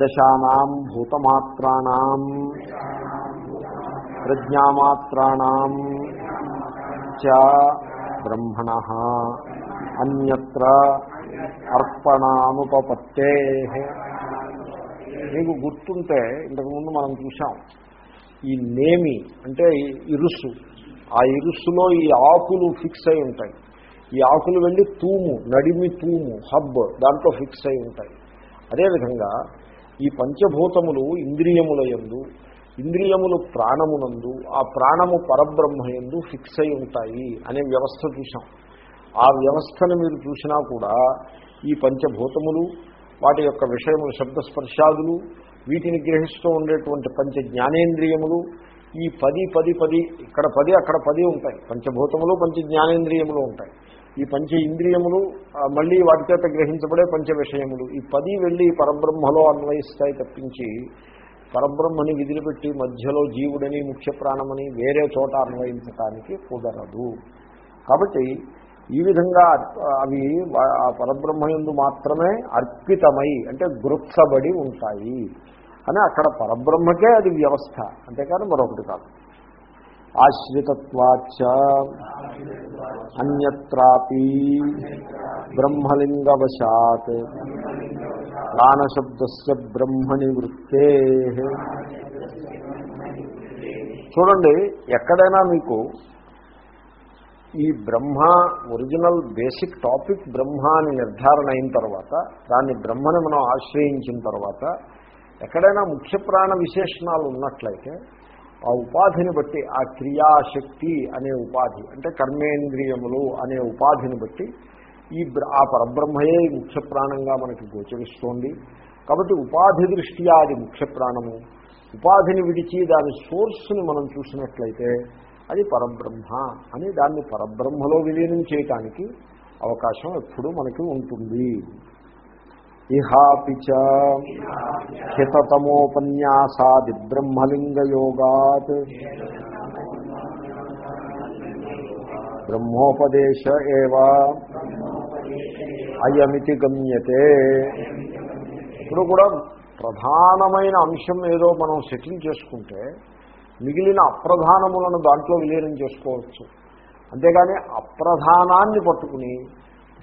దశానాం భూతమాత్రాణం ప్రజ్ఞామాత్రాణం చ బ్రహ్మణ అన్యత్ర అర్పణానుపపత్తే. మీకు గుర్తుంటే ఇంతకుముందు మనం చూసాం ఈ నేమి అంటే ఇరుసు ఆ ఇరుసులో ఈ ఆకులు ఫిక్స్ అయి ఉంటాయి. ఈ ఆకులు వెళ్ళి తూము నడిమి తూము హబ్ దాంట్లో ఫిక్స్ అయి ఉంటాయి. అదేవిధంగా ఈ పంచభూతములు ఇంద్రియముల యందు ఇంద్రియములు ప్రాణమునందు ఆ ప్రాణము పరబ్రహ్మయందు ఫిక్స్ అయి ఉంటాయి అనే వ్యవస్థ చూసాం ఆ వ్యవస్థను మీరు చూసినా కూడా ఈ పంచభూతములు వాటి యొక్క విషయములు శబ్దస్పర్శాదులు వీటిని గ్రహిస్తూ ఉండేటువంటి పంచ జ్ఞానేంద్రియములు ఈ పది పది పది ఇక్కడ పది అక్కడ పది ఉంటాయి. పంచభూతములు పంచ జ్ఞానేంద్రియములు ఉంటాయి. ఈ పంచ ఇంద్రియములు మళ్ళీ వాటి చేత గ్రహించబడే పంచ విషయములు. ఈ పది వెళ్ళి పరబ్రహ్మలో అన్వయిస్తాయి తప్పించి పరబ్రహ్మని విదిలిపెట్టి మధ్యలో జీవుడని ముఖ్య ప్రాణమని వేరే చోట అన్వయించటానికి కుదరదు. కాబట్టి ఈ విధంగా అవి ఆ పరబ్రహ్మయందు మాత్రమే అర్పితమై అంటే గుర్తబడి ఉంటాయి. అని అక్కడ పరబ్రహ్మకే అది వ్యవస్థ. అంతేకాదు మరొకటి కాదు. ఆశ్రితత్వాచ. అన్యత్రాపి బ్రహ్మలింగవశాత్. ప్రాణశబ్దస్య బ్రహ్మణి వృత్తే చూడండి ఎక్కడైనా మీకు ఈ Brahma original basic topic Brahma అని నిర్ధారణ అయిన తర్వాత దాన్ని బ్రహ్మని మనం ఆశ్రయించిన తర్వాత ఎక్కడైనా ముఖ్య ప్రాణ విశేషణాలు ఉన్నట్లయితే ఆ ఉపాధిని బట్టి ఆ క్రియాశక్తి అనే ఉపాధి అంటే కర్మేంద్రియములు అనే ఉపాధిని బట్టి ఈ బ్ర- ఆ పరబ్రహ్మయే ముఖ్య ప్రాణంగా మనకి గోచరిస్తోంది. కాబట్టి ఉపాధి దృష్ట్యా అది ముఖ్య ప్రాణము ఉపాధిని విడిచి దాని సోర్స్ని మనం చూసినట్లయితే అది పరబ్రహ్మ అని దాన్ని పరబ్రహ్మలో విలీనం చేయటానికి అవకాశం ఎప్పుడూ మనకి ఉంటుంది. ఇహాపి హితతమోపన్యాసాది బ్రహ్మలింగయోగాత్. బ్రహ్మోపదేశ అయమితి గమ్యతే. ఇప్పుడు కూడా ప్రధానమైన అంశం ఏదో మనం సెటిల్ చేసుకుంటే మిగిలిన అప్రధానములను దాంట్లో విలీనం చేసుకోవచ్చు. అంతేగాని అప్రధానాన్ని పట్టుకుని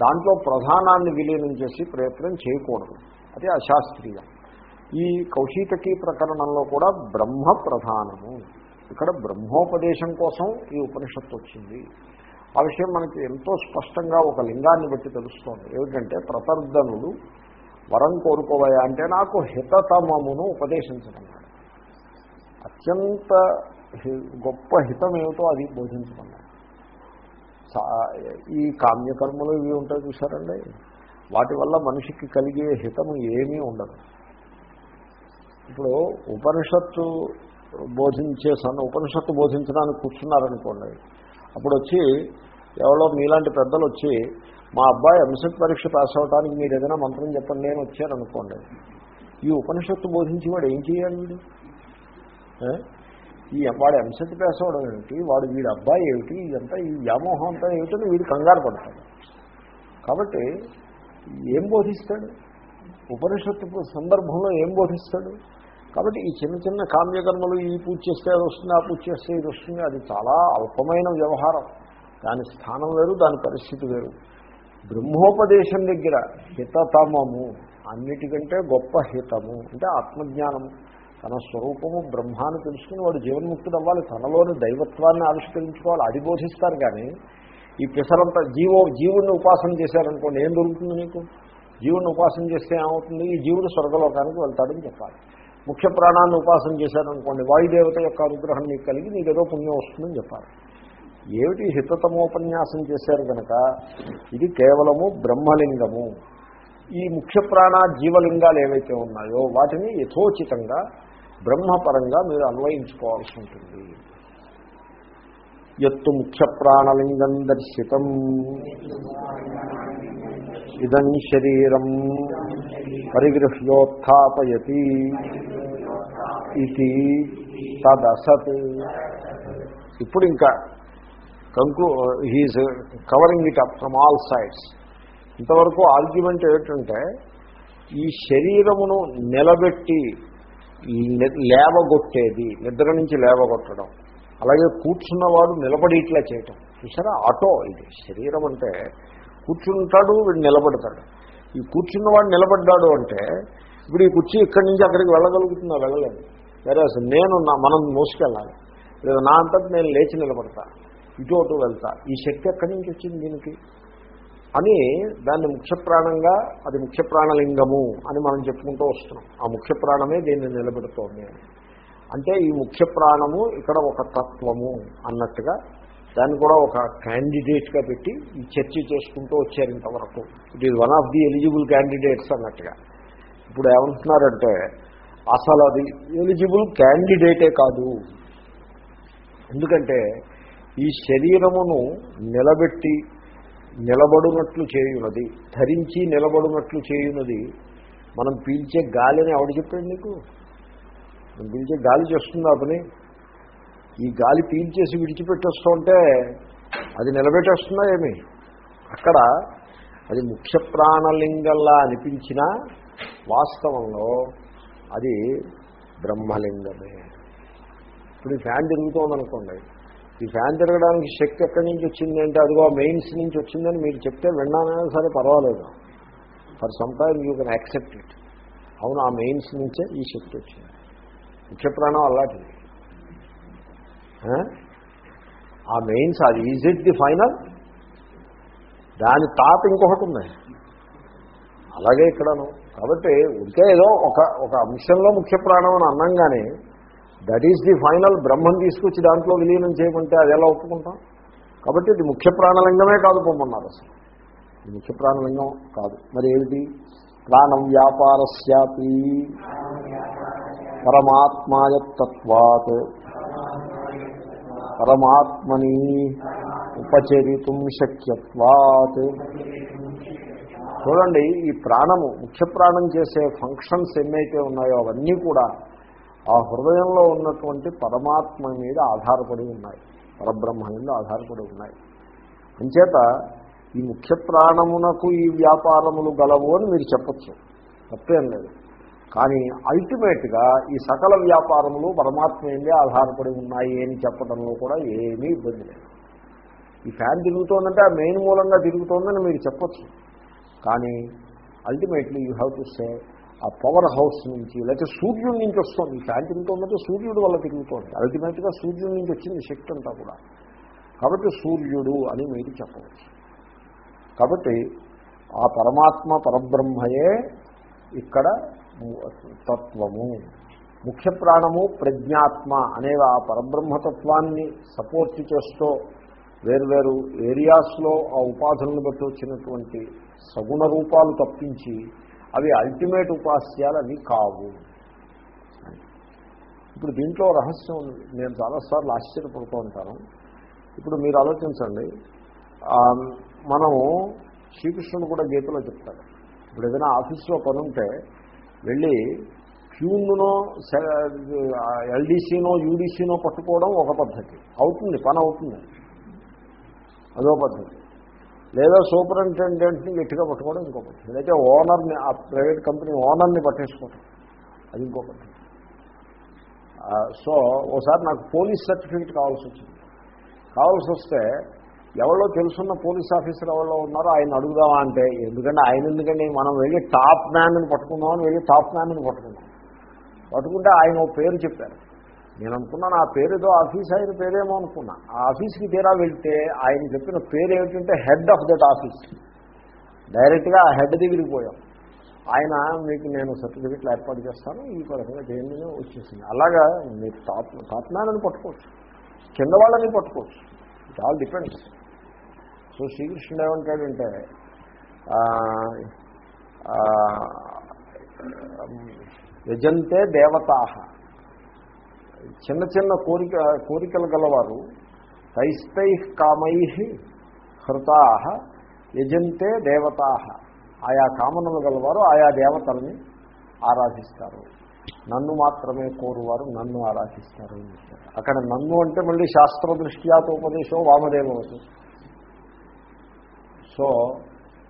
దాంట్లో ప్రధానాన్ని విలీనం చేసి ప్రయత్నం చేయకూడదు. అది అశాస్త్రీయం. ఈ కౌశీతకీ ప్రకరణంలో కూడా బ్రహ్మ ప్రధానము ఇక్కడ బ్రహ్మోపదేశం కోసం ఈ ఉపనిషత్తు వచ్చింది. ఆ విషయం మనకి ఎంతో స్పష్టంగా ఒక లింగాన్ని బట్టి తెలుస్తోంది. ఏమిటంటే ప్రతర్ధనుడు వరం కోరుకోవయా అంటే నాకు హితతమమును ఉపదేశించమన్నాడు అత్యంత హి- గొప్ప హితం ఏమిటో అది బోధించమన్నాడు ఈ కామ్యకర్మలు ఇవి ఉంటాయి చూసారండి వాటి వల్ల మనిషికి కలిగే హితము ఏమీ ఉండదు. ఇప్పుడు ఉపనిషత్తు బోధించే సన్న ఉపనిషత్తు బోధించడానికి కూర్చున్నారనుకోండి అప్పుడు వచ్చి ఎవరో మీలాంటి పెద్దలు వచ్చి మా అబ్బాయి ఎంసెట్ పరీక్ష పాస్ అవడానికి మీరు ఏదైనా మంత్రం చెప్పండి నేను వచ్చారనుకోండి ఈ ఉపనిషత్తు బోధించి వాడు ఏం చేయాలి ఈ వాడు ఎంసెట్ పాస్ అవడం ఏమిటి? వాడు వీడి అబ్బాయి ఏమిటి? ఇదంతా ఈ వ్యామోహం అంతా ఏమిటని వీడు కంగారు పడతాడు. కాబట్టి ఏం బోధిస్తాడు? ఉపనిషత్తు సందర్భంలో ఏం బోధిస్తాడు? కాబట్టి ఈ చిన్న చిన్న కామ్యకర్మలు ఈ పూజ చేస్తే అది వస్తుంది ఆ పూజ చేస్తే ఇది వస్తుంది అది చాలా అల్పమైన వ్యవహారం. దాని స్థానం వేరు దాని పరిస్థితి వేరు. బ్రహ్మోపదేశం దగ్గర హితతమము అన్నిటికంటే గొప్ప హితము అంటే ఆత్మజ్ఞానము. తన స్వరూపము బ్రహ్మాన్ని తెలుసుకుని వాడు జీవన్ముక్తుడు అవ్వాలి తనలోని దైవత్వాన్ని ఆవిష్కరించుకోవాలి. అది బోధిస్తారు కానీ ఈ పిసరంతా జీవో జీవుడిని ఉపాసన చేశారనుకోండి ఏం దొరుకుతుంది నీకు? జీవుని ఉపాసన చేస్తే ఏమవుతుంది? ఈ జీవుడు స్వర్గలోకానికి వెళ్తాడని చెప్పాలి. ముఖ్య ప్రాణాన్ని ఉపాసన చేశారనుకోండి వాయుదేవత యొక్క అనుగ్రహం నీకు కలిగి నీకు ఏదో పుణ్యం వస్తుందని చెప్పాలి. ఏమిటి హితతమోపన్యాసం చేశారు కనుక ఇది కేవలము బ్రహ్మలింగము. ఈ ముఖ్య ప్రాణ జీవలింగాలు ఏవైతే ఉన్నాయో వాటిని యథోచితంగా బ్రహ్మపరంగా మీరు అన్వయించుకోవాల్సి ఉంటుంది. ఎత్తు ముఖ్య ప్రాణలింగం దర్శితం. ఇదం శరీరం పరిగృహ్యోత్పయతి ఇది తదసత్. ఇప్పుడు ఇంకా కంక్లూ he is covering it up from all sides ఇంతవరకు ఆర్గ్యుమెంట్ ఏంటంటే ఈ శరీరమును నిలబెట్టి లేవగొట్టేది నిద్ర నుంచి లేవగొట్టడం. అలాగే కూర్చున్నవాడు నిలబడి ఇట్లా చేయటం. చూసారా? ఆటో ఇది శరీరం అంటే కూర్చుంటాడు వీడు నిలబడతాడు. ఈ కూర్చున్నవాడు నిలబడ్డాడు అంటే ఇప్పుడు ఈ కుర్చీ ఇక్కడి నుంచి అక్కడికి వెళ్ళగలుగుతుందా? వెళ్ళలేదు వేరే అసలు నేను నా మనం మోసుకెళ్ళాలి. లేదా నా అంతటి నేను లేచి నిలబడతా. ఇటు అటు వెళ్తా. ఈ శక్తి ఎక్కడి నుంచి వచ్చింది దీనికి? అని దాన్ని ముఖ్య ప్రాణంగా అది ముఖ్యప్రాణలింగము అని మనం చెప్పుకుంటూ వస్తున్నాం. ఆ ముఖ్య ప్రాణమే దీన్ని నిలబెడుతోంది. అంటే ఈ ముఖ్య ప్రాణము ఇక్కడ ఒక తత్వము అన్నట్టుగా దాన్ని కూడా ఒక క్యాండిడేట్గా పెట్టి ఈ చర్చ చేసుకుంటూ వచ్చారు ఇంతవరకు. It is one of the eligible candidates అన్నట్టుగా. ఇప్పుడు ఏమంటున్నారంటే అసలు అది ఎలిజిబుల్ క్యాండిడేటే కాదు. ఎందుకంటే ఈ శరీరమును నిలబెట్టి నిలబడునట్లు చేయునది ధరించి నిలబడునట్లు చేయునది మనం పీల్చే గాలిని ఎవడు చెప్పాడు నీకు? మనం పీల్చే గాలి చేస్తుంది అతని? ఈ గాలి పీల్చేసి విడిచిపెట్టేస్తూ ఉంటే అది నిలబెట్టేస్తుందా ఏమి? అక్కడ అది ముఖ్య ప్రాణలింగంలా అనిపించినా వాస్తవంలో అది బ్రహ్మలింగమే. ఇప్పుడు ఈ ఫ్యాన్ తిరుగుతోందనుకోండి ఈ ఫ్యాన్ తిరగడానికి శక్తి ఎక్కడి నుంచి వచ్చింది అంటే అదిగో మెయిన్స్ నుంచి వచ్చిందని మీరు చెప్తే విన్నానైనా సరే పర్వాలేదు. For some time you can accept it. అవును ఆ మెయిన్స్ నుంచే ఈ శక్తి వచ్చింది. ముఖ్య ప్రాణం అలాంటిది. ఆ? మెయిన్స్ అది ఈజ్ ఇట్ ది ఫైనల్? దాని తాత ఇంకొకటి ఉంది. అలాగే ఇక్కడను. కాబట్టి ఉంటే ఏదో ఒక ఒక అంశంలో ముఖ్య ప్రాణం అని అన్నంగానే దట్ ఈస్ ది ఫైనల్ బ్రహ్మం తీసుకొచ్చి దాంట్లో విలీనం చేయమంటే అది ఎలా ఒప్పుకుంటాం? కాబట్టి ఇది ముఖ్య ప్రాణలింగమే కాదు పొమ్మన్నారు అసలు. ఇది ముఖ్య ప్రాణలింగం కాదు. మరి ఏమిటి? ప్రాణం వ్యాపారస్యాపి పరమాత్మాయత్తత్వాత్ పరమాత్మని ఉపచరితం శక్యత్వాత్. చూడండి ఈ ప్రాణము ముఖ్య ప్రాణం చేసే ఫంక్షన్స్ ఎన్నైతే ఉన్నాయో అవన్నీ కూడా ఆ హృదయంలో ఉన్నటువంటి పరమాత్మ మీద ఆధారపడి ఉన్నాయి. పరబ్రహ్మ మీద ఆధారపడి ఉన్నాయి. అంచేత ఈ ముఖ్య ప్రాణమునకు ఈ వ్యాపారములు గలవు అని మీరు చెప్పచ్చు. తప్పేం లేదు. కానీ అల్టిమేట్గా ఈ సకల వ్యాపారములు పరమాత్మ మీదే ఆధారపడి ఉన్నాయి అని చెప్పడంలో కూడా ఏమీ ఇబ్బంది లేదు. ఈ ఫ్యాన్ తిరుగుతోందంటే ఆ మెయిన్ మూలంగా తిరుగుతోందని మీరు చెప్పచ్చు. కానీ ultimately you have to say ఆ పవర్ హౌస్ నుంచి లేకపోతే సూర్యుడి నుంచి వస్తుంది. ఈ ఫ్యాన్ సూర్యుడు వల్ల తిరుగుతోంది అల్టిమేట్గా సూర్యుడి నుంచి వచ్చింది శక్తి అంతా కూడా. కాబట్టి సూర్యుడు అని మీరు చెప్పవచ్చు. కాబట్టి ఆ పరమాత్మ పరబ్రహ్మయే ఇక్కడ తత్వము. ముఖ్య ప్రాణము ప్రజ్ఞాత్మ అనే ఆ పరబ్రహ్మతత్వాన్ని సపోర్ట్ చేస్తూ వేర్వేరు ఏరియాస్లో ఆ ఉపాధులను బట్టి వచ్చినటువంటి సగుణ రూపాలు తప్పించి అవి అల్టిమేట్ ఉపాస్యాలు అవి కావు. ఇప్పుడు దీంట్లో రహస్యం ఉంది. నేను చాలాసార్లు ఆశ్చర్యపడుతూ ఉంటాను ఇప్పుడు మీరు ఆలోచించండి. మనము శ్రీకృష్ణుడు కూడా గీతలో చెప్తాడు. ఇప్పుడు ఏదైనా ఆఫీస్లో పని ఉంటే వెళ్ళి క్యూన్నో ఎల్డీసీనో యూడీసీనో పట్టుకోవడం ఒక పద్ధతి. అవుతుంది పని అవుతుంది. అదో పద్ధతి. లేదా సూపరింటెండెంట్ని గట్టిగా పట్టుకోవడం ఇంకో పద్ధతి లేకపోతే ఓనర్ని ఆ ప్రైవేట్ కంపెనీ ఓనర్ని పట్టేసుకోవడం అది ఇంకో పద్ధతి సో ఓసారి నాకు పోలీస్ సర్టిఫికేట్ కావాల్సి వచ్చింది. కావాల్సి వస్తే ఎవరో తెలుసున్న పోలీస్ ఆఫీసర్ ఎవరో ఉన్నారో ఆయన అడుగుదామా అంటే ఎందుకంటే ఆయన ఎందుకంటే మనం వెళ్ళి టాప్ మ్యాన్ని పట్టుకుందామని వెళ్ళి టాప్ మ్యాన్ని పట్టుకున్నాం పట్టుకుంటే ఆయన ఓ పేరు చెప్పారు. నేను అనుకున్నాను ఆ పేరుతో ఆఫీస్ ఆయన పేరేమో అనుకున్నా. ఆ ఆఫీస్కి తీరా వెళ్తే ఆయన చెప్పిన పేరు ఏమిటంటే హెడ్ ఆఫ్ దట్ ఆఫీస్. డైరెక్ట్గా ఆ హెడ్ దగ్గరికి పోయాం. ఆయన మీకు నేను సర్టిఫికెట్లు ఏర్పాటు చేస్తాను ఈ పరంగా చేయండి వచ్చేసింది. అలాగా మీరు టాప్ టాప్ మ్యాన్ అని పట్టుకోవచ్చు. కింద వాళ్ళని పట్టుకోవచ్చు. ఇట్ ఆల్ డిపెండ్స్ సో శ్రీకృష్ణుడు ఏమంటాడంటే యజంతే దేవతాహ చిన్న చిన్న కోరిక కోరికలు గలవారు. తైస్తై కామై హృతా యజంతే దేవతా. ఆయా కామనలు గలవారు ఆయా దేవతల్ని ఆరాధిస్తారు. నన్ను మాత్రమే కోరువారు నన్ను ఆరాధిస్తారు అక్కడ నన్ను అంటే మళ్ళీ శాస్త్ర దృష్ట్యాత ఉపదేశం వామదేవవతు. సో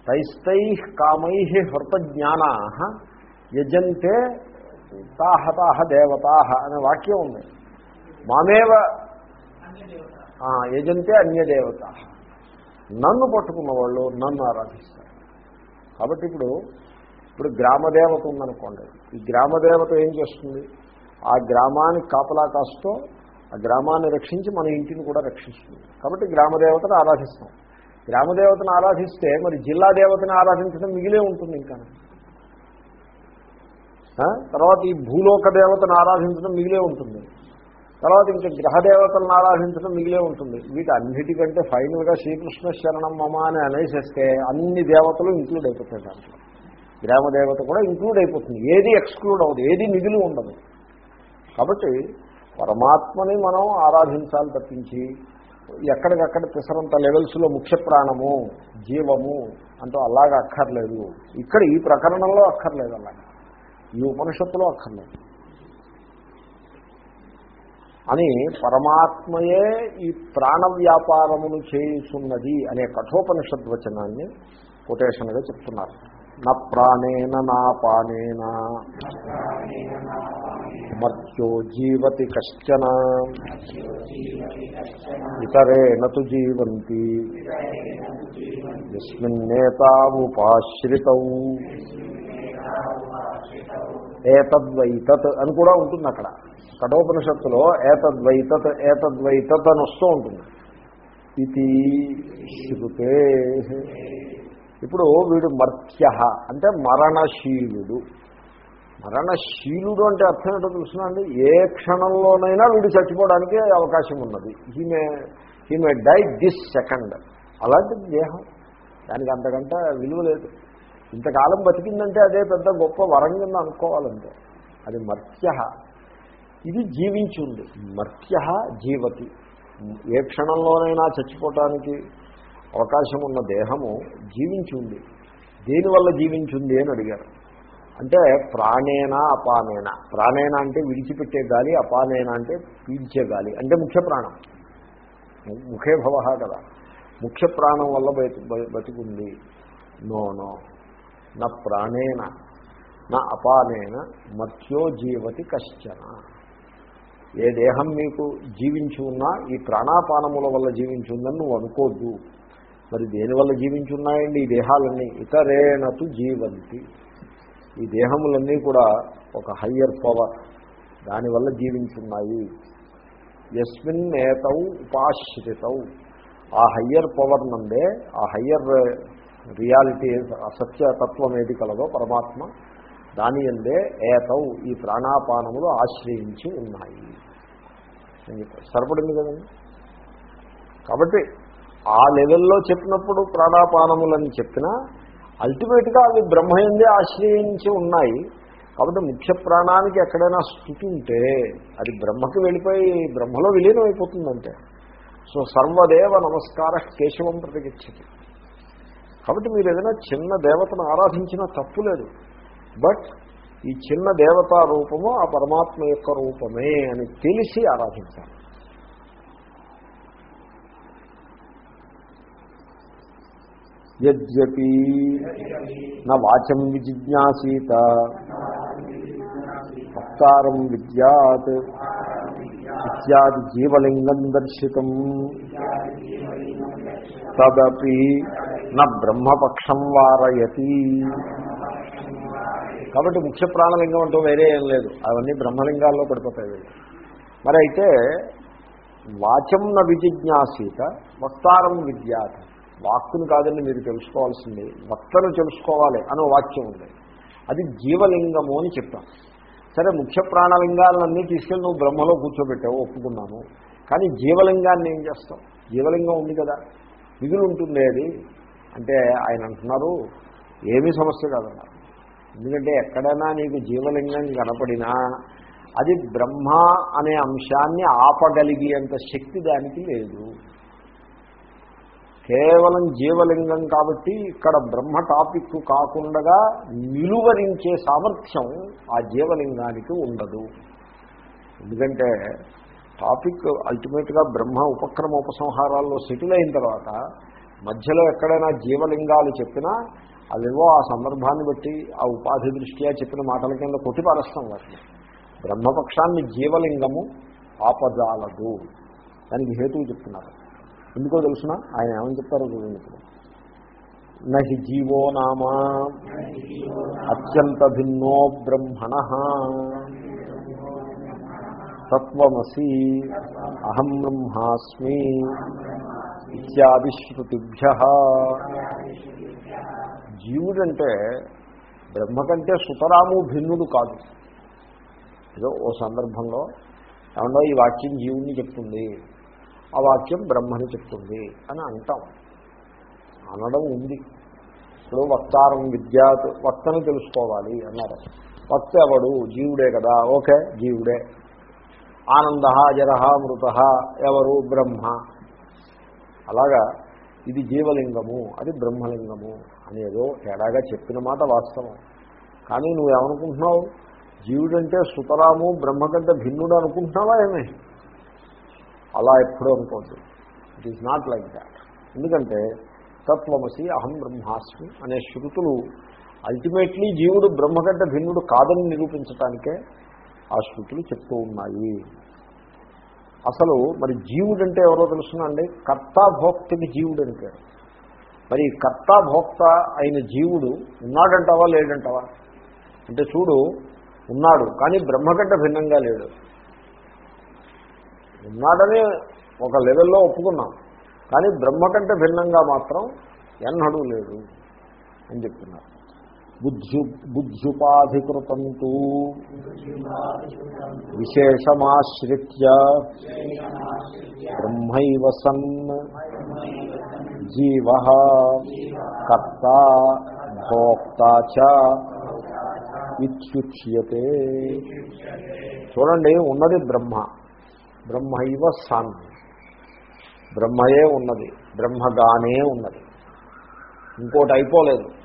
తైస్తై కామై హృతజ్ఞానా యజంతే ఉత్తాహతాహ దేవతాహ అనే వాక్యం ఉంది. మామేవ యజంతే అన్యదేవత నన్ను పట్టుకున్న వాళ్ళు నన్ను ఆరాధిస్తారు. కాబట్టి ఇప్పుడు ఇప్పుడు గ్రామదేవత ఉందనుకోండి. ఈ గ్రామదేవత ఏం చేస్తుంది? ఆ గ్రామానికి కాపలా కాస్తూ ఆ గ్రామాన్ని రక్షించి మన ఇంటిని కూడా రక్షిస్తుంది. కాబట్టి గ్రామదేవతను ఆరాధిస్తాం. గ్రామదేవతను ఆరాధిస్తే మరి జిల్లా దేవతను ఆరాధించడం మిగిలే ఉంటుంది ఇంకా. తర్వాత ఈ భూలోక దేవతను ఆరాధించడం మిగిలే ఉంటుంది. తర్వాత ఇంకా గ్రహదేవతలను ఆరాధించడం మిగిలే ఉంటుంది. వీటి అన్నిటికంటే ఫైనల్గా శ్రీకృష్ణ శరణం మమ అని అనేసేస్తే అన్ని దేవతలు ఇంక్లూడ్ అయిపోతాయి దాంట్లో. గ్రామదేవత కూడా ఇంక్లూడ్ అయిపోతుంది. ఏది ఎక్స్క్లూడ్ అవ్వదు ఏది మిగిలి ఉండదు. కాబట్టి పరమాత్మని మనం ఆరాధించాలి తప్పించి ఎక్కడికక్కడ తిసరంత లెవెల్స్లో ముఖ్య ప్రాణము జీవము అంటూ అలాగా అక్కర్లేదు. ఇక్కడ ఈ ప్రకరణంలో అక్కర్లేదు అలాగా. ఈ ఉపనిషత్తులో అక్కర్లేదు అని పరమాత్మయే ఈ ప్రాణ వ్యాపారమును చేయుచున్నది అనే కఠోపనిషద్వచనాన్ని కొటేషన్గా చెప్తున్నారు. నా ప్రాణేన నా పానేన మర్త్యో జీవతి కశ్చన ఇతరేణ తు జీవంతి యస్మిన్నేతాముపాశ్రితౌ ఏతద్వైతత్ అని కూడా ఉంటుంది అక్కడ. కఠోపనిషత్తులో ఏతద్వైతత్ ఏతద్వైతత్ అని వస్తూ ఉంటుంది. ఇది శృతే. ఇప్పుడు వీడు మర్త్య అంటే మరణశీలుడు. మరణశీలుడు అంటే అర్థం ఏంటో తెలుసునండి ఏ క్షణంలోనైనా వీడు చచ్చిపోవడానికి అవకాశం ఉన్నది. He may he may die this second అలాంటిది దేహం. దానికి అంతకంటే విలువ లేదు. ఇంతకాలం బతికిందంటే అదే పెద్ద గొప్ప వరం కింద అనుకోవాలంటే. అది మర్త్య. ఇది జీవించి ఉంది మర్త్య జీవతి. ఏ క్షణంలోనైనా చచ్చిపోవటానికి అవకాశం ఉన్న దేహము జీవించి ఉంది దేనివల్ల జీవించింది అని అడిగారు. అంటే ప్రాణేనా అపానేన. ప్రాణేన అంటే విడిచిపెట్టే గాలి అపానేన అంటే పీల్చే గాలి. అంటే ముఖ్య ప్రాణం. ముఖే భవ కదా. ముఖ్య ప్రాణం వల్ల బతి బతికుంది. No no. నా ప్రాణేన నా అపానేన మత్స్యో జీవతి కశ్చన. ఏ దేహం మీకు జీవించి ఉన్నా ఈ ప్రాణాపానముల వల్ల జీవించి ఉందని నువ్వు అనుకోద్దు. మరి దేనివల్ల జీవించి ఉన్నాయండి? ఈ దేహాలన్నీ ఇతరేణతు జీవంతి. ఈ దేహములన్నీ కూడా ఒక హయ్యర్ పవర్. దానివల్ల జీవించున్నాయి ఎస్మిన్ నేతౌ ఉపాశ్రితౌ. ఆ హయ్యర్ పవర్ నందే ఆ హయ్యర్ రియాలిటీ అసత్యతత్వం ఏది కలదో పరమాత్మ దాని ఎందే ఏతౌ ఈ ప్రాణాపానములు ఆశ్రయించి ఉన్నాయి. అని చెప్పారు. సరిపడింది కదండి? కాబట్టి ఆ లెవెల్లో చెప్పినప్పుడు ప్రాణాపానములని చెప్పినా అల్టిమేట్గా అవి బ్రహ్మయందే ఆశ్రయించి ఉన్నాయి. కాబట్టి ముఖ్య ప్రాణానికి ఎక్కడైనా స్థుతి ఉంటే అది బ్రహ్మకి వెళ్ళిపోయి బ్రహ్మలో విలీనం అయిపోతుందంటే సో సర్వదేవ నమస్కార కేశవం ప్రతిగచ్చతి. కాబట్టి మీరు ఏదైనా చిన్న దేవతను ఆరాధించినా తప్పు లేదు. బట్ ఈ చిన్న దేవతా రూపము ఆ పరమాత్మ యొక్క రూపమే అని తెలిసి ఆరాధించాలి. యద్యపి నా వాచం విజిజ్ఞాసీత వక్తారం విద్యాత్ ఇత్యాది జీవలింగం దర్శితం. తదపి నా బ్రహ్మపక్షం వారయతి. కాబట్టి ముఖ్య ప్రాణలింగం అంటూ వేరే ఏం లేదు. అవన్నీ బ్రహ్మలింగాల్లో పడిపోతాయి మరి అయితే వాచం న విజిజ్ఞాసీత వక్తారం విద్యాత. వాక్కును కాదని మీరు తెలుసుకోవాల్సింది. వక్తను తెలుసుకోవాలి అనే వాక్యం ఉంది. అది జీవలింగము అని చెప్పాం. సరే ముఖ్య ప్రాణలింగాలన్నీ తీసుకెళ్ళి నువ్వు బ్రహ్మలో కూర్చోబెట్టావు ఒప్పుకున్నాను. కానీ జీవలింగాన్ని ఏం చేస్తావు? జీవలింగం ఉంది కదా. మిగిలి ఉంటుంది అది. అంటే ఆయన అంటున్నారు ఏమీ సమస్య కాదన్నారు ఎందుకంటే ఎక్కడైనా నీకు జీవలింగం కనపడినా అది బ్రహ్మ అనే అంశాన్ని ఆపగలిగేంత శక్తి దానికి లేదు. కేవలం జీవలింగం కాబట్టి ఇక్కడ బ్రహ్మ టాపిక్ కాకుండా నిలువరించే సామర్థ్యం ఆ జీవలింగానికి ఉండదు. ఎందుకంటే టాపిక్ అల్టిమేట్గా బ్రహ్మ ఉపక్రమ ఉపసంహారాల్లో సెటిల్ అయిన తర్వాత మధ్యలో ఎక్కడైనా జీవలింగాలు చెప్పినా అవేవో ఆ సందర్భాన్ని బట్టి ఆ ఉపాధి దృష్ట్యా చెప్పిన మాటల కింద కొట్టిపారేస్తాం వాటిని. బ్రహ్మపక్షాన్ని జీవలింగము ఆపజాలదు. దానికి హేతువు చెప్తున్నారు. ఎందుకో తెలుసిన? ఆయన ఏమని చెప్తారో చూడండి ఇప్పుడు. నహి జీవో నామా అత్యంత భిన్నో బ్రహ్మణ తత్వమసి అహం బ్రహ్మాస్మి ఇత్యాదిశ్రుతిభ్య జీవుడంటే బ్రహ్మ కంటే సుతరాము భిన్నుడు కాదు. ఏదో ఓ సందర్భంలో ఏమన్నా ఈ వాక్యం జీవుణ్ణి చెప్తుంది ఆ వాక్యం బ్రహ్మని చెప్తుంది అని అంటాం. అనడం ఉంది. ఇప్పుడు వక్తారం విద్యాత్ వక్తను తెలుసుకోవాలి అన్నారు. వక్త ఎవడు? జీవుడే కదా. ఓకే జీవుడే. ఆనంద జర మృత ఎవరు? బ్రహ్మ. అలాగా ఇది జీవలింగము అది బ్రహ్మలింగము అనేదో తేడాగా చెప్పిన మాట వాస్తవం. కానీ నువ్వేమనుకుంటున్నావు జీవుడంటే సుతరాము బ్రహ్మ కంటే భిన్నుడు అనుకుంటున్నావా ఏమే? అలా ఎప్పుడూ అనుకోద్దు it is not like that ఎందుకంటే తత్వమసి అహం బ్రహ్మాస్మి అనే శృతులు అల్టిమేట్లీ జీవుడు బ్రహ్మ కంటే భిన్నుడు కాదని నిరూపించటానికే ఆ శృతులు చెప్తూ ఉన్నాయి. అసలు మరి జీవుడంటే ఎవరో తెలుసునండి? కర్తాభోక్తకి జీవుడు అంటాడు మరి మరి కర్తాభోక్త అయిన జీవుడు ఉన్నాడంటావా లేడంటావా? అంటే చూడు ఉన్నాడు కానీ బ్రహ్మకంటే భిన్నంగా లేడు. ఉన్నాడని ఒక లెవెల్లో ఒప్పుకున్నాం కానీ బ్రహ్మకంటే భిన్నంగా మాత్రం ఎన్నడూ లేడు అని చెప్తున్నారు. బుద్ధి బుద్ధ్యుపాధికృతంతు విశేషమాశ్రిత్య. బ్రహ్మైవ సన్. జీవ. కర్త భోక్త చ. ఇత్యుచ్యతే. చూడండి ఉన్నది బ్రహ్మ. బ్రహ్మైవ సన్. బ్రహ్మయే ఉన్నది. బ్రహ్మగానే ఉన్నది. ఇంకోటి అయిపోలేదు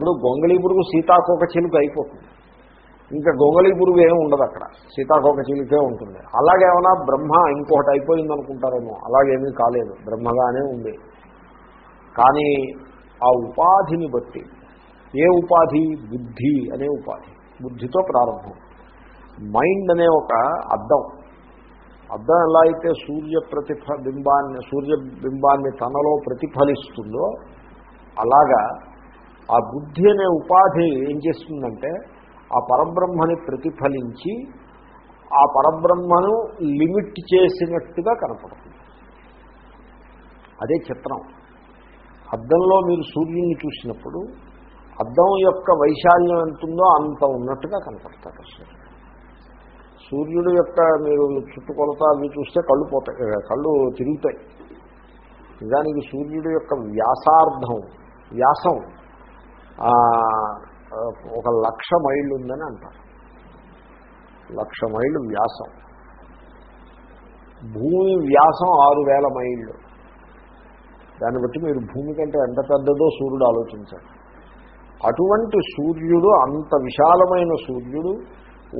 ఇప్పుడు గొంగళీ పురుగు సీతాకోక చిలుక అయిపోతుంది. ఇంకా గొంగళీ పురుగు ఏమి ఉండదు అక్కడ. సీతాకోక చిలుకే ఉంటుంది. అలాగేమన్నా బ్రహ్మ ఇంకొకటి అయిపోయింది అనుకుంటారేమో అలాగేమీ కాలేదు. బ్రహ్మగానే ఉంది. కానీ ఆ ఉపాధిని బట్టి ఏ ఉపాధి? బుద్ధి అనే ఉపాధి. బుద్ధితో ప్రారంభం. మైండ్ అనే ఒక అద్దం. అద్దం ఎలా అయితే సూర్య ప్రతిఫ బింబాన్ని సూర్యబింబాన్ని తనలో ప్రతిఫలిస్తుందో అలాగా ఆ బుద్ధి అనే ఉపాధి ఏం చేస్తుందంటే ఆ పరబ్రహ్మని ప్రతిఫలించి ఆ పరబ్రహ్మను లిమిట్ చేసినట్టుగా కనపడుతుంది. అదే చిత్రం. అద్దంలో మీరు సూర్యుని చూసినప్పుడు అద్దం యొక్క వైశాల్యం ఎంతుందో అంత ఉన్నట్టుగా కనపడతారు సూర్యుడు సూర్యుడు యొక్క మీరు చుట్టుకొలత అవి చూస్తే కళ్ళు పోతాయి కళ్ళు తిరుగుతాయి. నిజానికి సూర్యుడు యొక్క వ్యాసార్థం వ్యాసం ఒక లక్ష మైళ్ళు ఉందని అంటారు. లక్ష మైళ్ళు వ్యాసం. భూమి వ్యాసం ఆరు వేల మైళ్ళు. దాన్ని బట్టి మీరు భూమి కంటే ఎంత పెద్దదో సూర్యుడు ఆలోచించాలి. అటువంటి సూర్యుడు అంత విశాలమైన సూర్యుడు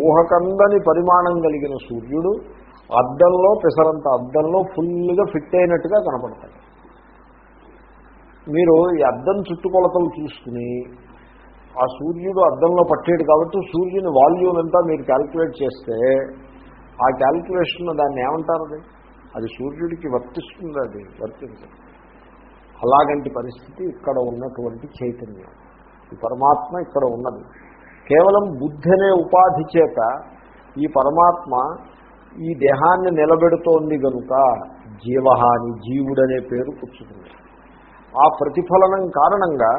ఊహకందని పరిమాణం కలిగిన సూర్యుడు అద్దంలో పెసరంత అద్దంలో ఫుల్గా ఫిట్ అయినట్టుగా కనపడతాడు. మీరు ఈ అద్దం చుట్టుకొలతలు చూసుకుని ఆ సూర్యుడు అద్దంలో పట్టేడు కాబట్టి సూర్యుని వాల్యూమ్ అంతా మీరు క్యాల్కులేట్ చేస్తే ఆ క్యాల్కులేషన్ దాన్ని ఏమంటారు అది? అది సూర్యుడికి వర్తిస్తుంది అది వర్తించదు. అలాగంటి పరిస్థితి ఇక్కడ ఉన్నటువంటి చైతన్యం. ఈ పరమాత్మ ఇక్కడ ఉన్నది. కేవలం బుద్ధి అనే ఉపాధి చేత ఈ పరమాత్మ ఈ దేహాన్ని నిలబెడుతోంది కనుక జీవహాని జీవుడనే పేరు పుచ్చుతుంది ఆ ప్రతిఫలనం కారణంగా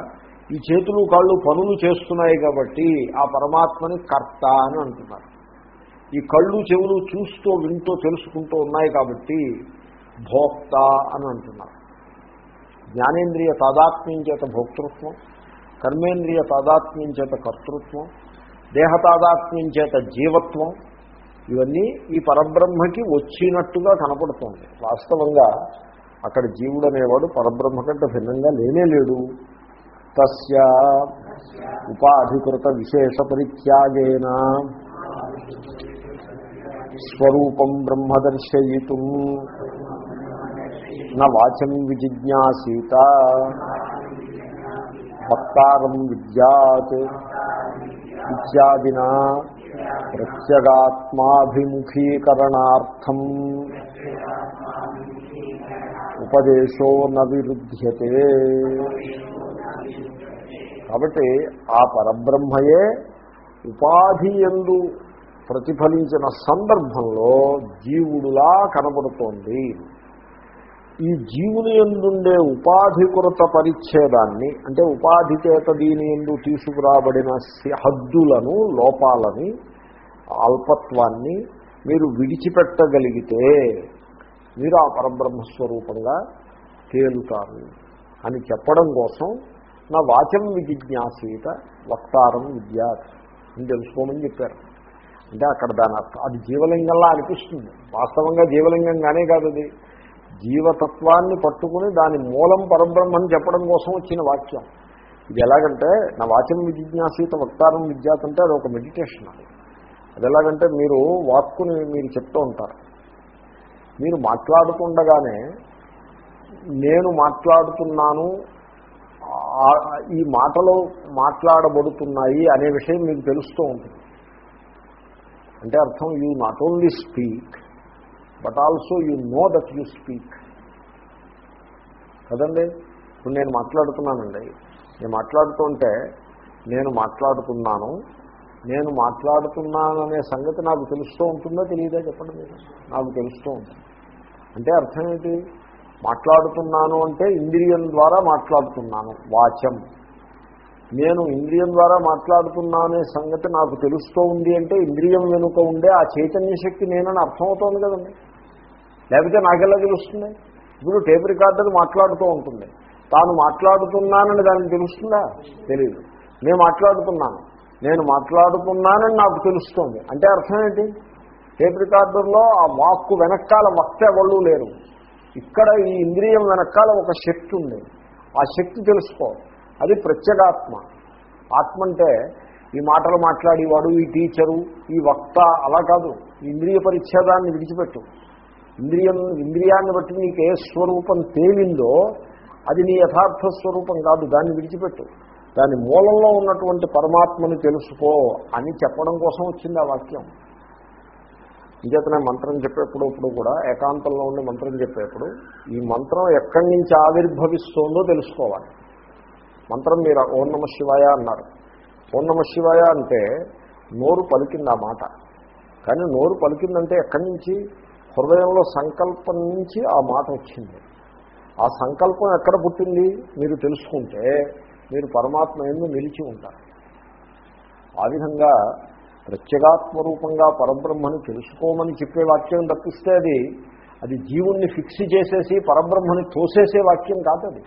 ఈ చేతులు కాళ్ళు పనులు చేస్తున్నాయి కాబట్టి ఆ పరమాత్మని కర్త అని అంటున్నారు. ఈ కళ్ళు చెవులు చూస్తూ వింటూ తెలుసుకుంటూ ఉన్నాయి కాబట్టి భోక్త అని అంటున్నారు. జ్ఞానేంద్రియ తాదాత్మ్యం చేత భోక్తృత్వం కర్మేంద్రియ తాదాత్మ్యం చేత కర్తృత్వం దేహ తాదాత్మ్యం చేత జీవత్వం ఇవన్నీ ఈ పరబ్రహ్మకి వచ్చినట్టుగా కనపడుతుంది. వాస్తవంగా అక్కడ జీవుడు అనేవాడు పరబ్రహ్మ కంటే భిన్నంగా లేనే లేడు. తస్య ఉపాధికృత విశేష పరిత్యాగేన స్వరూపం బ్రహ్మదర్శయితు. నా వాచం విజిజ్ఞాసీత. వక్తారం విద్యాత్. ఇత్యాదినా ప్రత్యగాత్మాభిముఖీకరణార్థం. ఉపదేశో నవిరుధ్యతే. కాబట్టి ఆ పరబ్రహ్మయే ఉపాధి ఎందు ప్రతిఫలించిన సందర్భంలో జీవుడులా కనబడుతోంది. ఈ జీవుని ఎందుండే ఉపాధికృత పరిచ్ఛేదాన్ని అంటే ఉపాధి చేత దీని ఎందు తీసుకురాబడిన హద్దులను లోపాలని అల్పత్వాన్ని మీరు విడిచిపెట్టగలిగితే మీరు ఆ పరబ్రహ్మస్వరూపంగా తేలుతారు అని చెప్పడం కోసం నా వాచం విజిజ్ఞాసీత వక్తారం విద్యాత్ అని తెలుసుకోమని చెప్పారు. అంటే అక్కడ దాని అర్థం అది జీవలింగంలా అనిపిస్తుంది. వాస్తవంగా జీవలింగంగానే కాదు అది. జీవతత్వాన్ని పట్టుకుని దాని మూలం పరబ్రహ్మని చెప్పడం కోసం వచ్చిన వాక్యం. ఇది ఎలాగంటే నా వాచం విజిజ్ఞాసీత వక్తారం విద్యాత్ అంటే అది ఒక మెడిటేషన్ అది. అది ఎలాగంటే మీరు వాక్కుని మీరు చెప్తూ ఉంటారు. మీరు మాట్లాడుతుండగానే నేను మాట్లాడుతున్నాను ఈ మాటలు మాట్లాడబడుతున్నాయి అనే విషయం మీకు తెలుస్తూ ఉంటుంది. అంటే అర్థం you not only speak but also you know that you speak కదండి? ఇప్పుడు నేను మాట్లాడుతున్నానండి. నేను మాట్లాడుతుంటే నేను మాట్లాడుతున్నాను నేను మాట్లాడుతున్నాననే సంగతి నాకు తెలుస్తూ ఉంటుందో? తెలియదా? చెప్పండి మీరు. నాకు తెలుస్తూ ఉంటుంది. అంటే అర్థం ఏంటి? మాట్లాడుతున్నాను అంటే ఇంద్రియం ద్వారా మాట్లాడుతున్నాను వాచం. నేను ఇంద్రియం ద్వారా మాట్లాడుతున్నానే సంగతి నాకు తెలుస్తూ ఉంది అంటే ఇంద్రియం వెనుక ఉండే ఆ చైతన్య శక్తి నేనని అర్థమవుతోంది కదండి. లేకపోతే నాకెలా తెలుస్తుంది? ఇప్పుడు టేప్ రికార్డర్ మాట్లాడుతూ ఉంటుంది. తాను మాట్లాడుతున్నానని దానికి తెలుస్తుందా? తెలియదు నేను మాట్లాడుతున్నాను. నేను మాట్లాడుతున్నానని నాకు తెలుస్తోంది. అంటే అర్థం ఏంటి? టేప్ రికార్డర్లో ఆ వాక్కు వెనకాల వక్త ఎవళ్ళు లేరు. ఇక్కడ ఈ ఇంద్రియం వెనకాల ఒక శక్తి ఉంది. ఆ శక్తి తెలుసుకో. అది ప్రత్యేగాత్మ. ఆత్మ అంటే ఈ మాటలు మాట్లాడేవాడు ఈ టీచరు ఈ వక్త అలా కాదు. ఇంద్రియ పరిచ్ఛేదాన్ని విడిచిపెట్టు. ఇంద్రియం ఇంద్రియాన్ని బట్టి నీకు ఏ స్వరూపం తేలిందో అది నీ యథార్థ స్వరూపం కాదు. దాన్ని విడిచిపెట్టు. దాని మూలంలో ఉన్నటువంటి పరమాత్మని తెలుసుకో అని చెప్పడం కోసం వచ్చింది ఆ వాక్యం. ఇంకేతనే మంత్రం చెప్పేప్పుడు ఇప్పుడు కూడా ఏకాంతంలో ఉండి మంత్రం చెప్పేప్పుడు ఈ మంత్రం ఎక్కడి నుంచి ఆవిర్భవిస్తుందో తెలుసుకోవాలి. మంత్రం మీరు ఓం నమ శివాయ అన్నారు. ఓం నమ శివాయ అంటే నోరు పలికింది ఆ మాట. కానీ నోరు పలికిందంటే ఎక్కడి నుంచి? హృదయంలో సంకల్పం నుంచి ఆ మాట వచ్చింది. ఆ సంకల్పం ఎక్కడ పుట్టింది? మీరు తెలుసుకుంటే మీరు పరమాత్మ ఎందు నిలిచి ఉంటారు. ఆ విధంగా ప్రత్యేగాత్మ రూపంగా పరబ్రహ్మని తెలుసుకోమని చెప్పే వాక్యం తప్పిస్తే అది అది జీవుణ్ణి ఫిక్స్ చేసేసి పరబ్రహ్మని తోసేసే వాక్యం కాదు అది.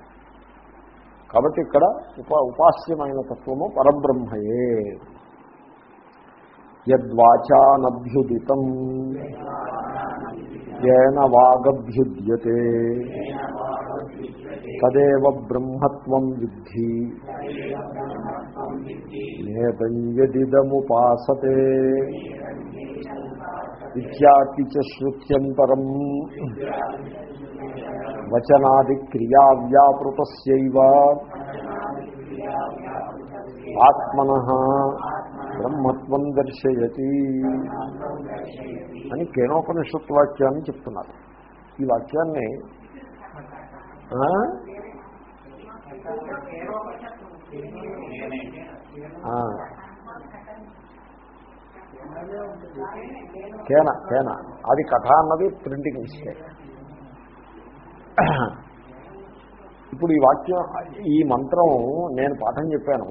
కాబట్టి ఇక్కడ ఉప ఉపాస్యమైన తత్వము పరబ్రహ్మయే. యద్వాచానభ్యుదితం. ఏన వాగభ్యుద్యతే. తదేవ బ్రహ్మత్వం విద్ధి. నేతంయదిదముపాసతే ఇత్యాపి చ శృత్యంతరం. వచనాది క్రియావ్యాపృతస్యైవ. ఆత్మన బ్రహ్మత్వం దర్శయతి అని కేనోపనిషత్ వాక్యాన్ని చెప్తున్నారు. ఈ వాక్యాన్ని కేన కేన. అది కథ అన్నది ప్రింటింగ్ మిస్టేక్. ఇప్పుడు ఈ వాక్యం ఈ మంత్రం నేను పాఠం చెప్పాను.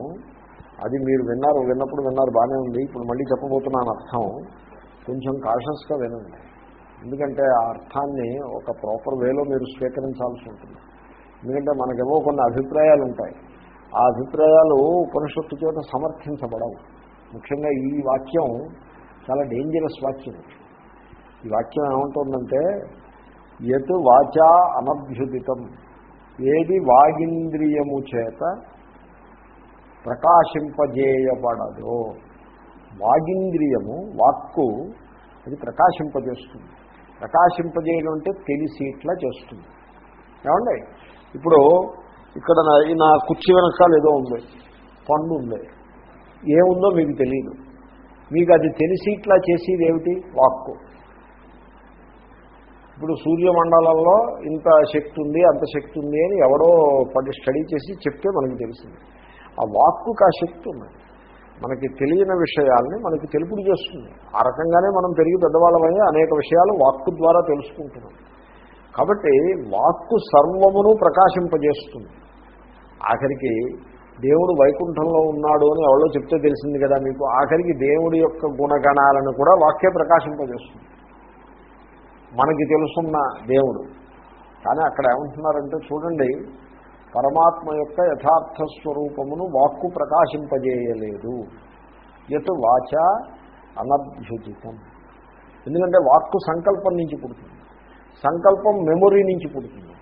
అది మీరు విన్నారు విన్నప్పుడు విన్నారు బాగానే ఉంది. ఇప్పుడు మళ్ళీ చెప్పబోతున్నాను అర్థం. కొంచెం కాషస్గా వినండి. ఎందుకంటే ఆ అర్థాన్ని ఒక ప్రాపర్ వేలో మీరు స్వీకరించాల్సి ఉంటుంది. ఎందుకంటే మనకేవో కొన్ని అభిప్రాయాలు ఉంటాయి. ఆ అభిప్రాయాలు ఉపనిషత్తు చేత సమర్థించబడవు. ముఖ్యంగా ఈ వాక్యం చాలా డేంజరస్ వాక్యం. ఈ వాక్యం ఏమంటుందంటే ఎటు వాచా అనభ్యుదితం. ఏది వాగింద్రియము చేత ప్రకాశింపజేయబడదు. వాగింద్రియము వాక్కు అది ప్రకాశింపజేస్తుంది. ప్రకాశింపజేయడం అంటే తెలిసి ఇట్లా చేస్తుంది. ఏమండి? ఇప్పుడు ఇక్కడ నా కుర్చీ వెనకాల ఏదో ఉంది. పండు ఉంది. ఏముందో మీకు తెలియదు మీకు అది తెలిసి ఇట్లా చేసేది ఏమిటి? వాక్కు. ఇప్పుడు సూర్యమండలంలో ఇంత శక్తి ఉంది అంత శక్తి ఉంది అని ఎవడో పడి స్టడీ చేసి చెప్తే మనకు తెలిసింది. ఆ వాక్కుకు ఆ శక్తి ఉన్నది. మనకి తెలియని విషయాల్ని మనకి తెలుపుడు చేస్తుంది. ఆ రకంగానే మనం పెరిగి పెద్దవాళ్ళమై అనేక విషయాలు వాక్కు ద్వారా తెలుసుకుంటున్నాం. కాబట్టి వాక్కు సర్వమును ప్రకాశింపజేస్తుంది. ఆఖరికి దేవుడు వైకుంఠంలో ఉన్నాడు అని ఎవరో చెప్తే తెలిసింది కదా మీకు. ఆఖరికి దేవుడి యొక్క గుణగణాలను కూడా వాక్యే ప్రకాశింపజేస్తుంది. మనకి తెలుసున్న దేవుడు. కానీ అక్కడ ఏమంటున్నారంటే చూడండి పరమాత్మ యొక్క యథార్థ స్వరూపమును వాక్కు ప్రకాశింపజేయలేదు. ఎటు వాచ అనభ్యుజితం ఎందుకంటే వాక్కు సంకల్పం నుంచి పుడుతుంది. సంకల్పం మెమొరీ నుంచి పుడుతుంది.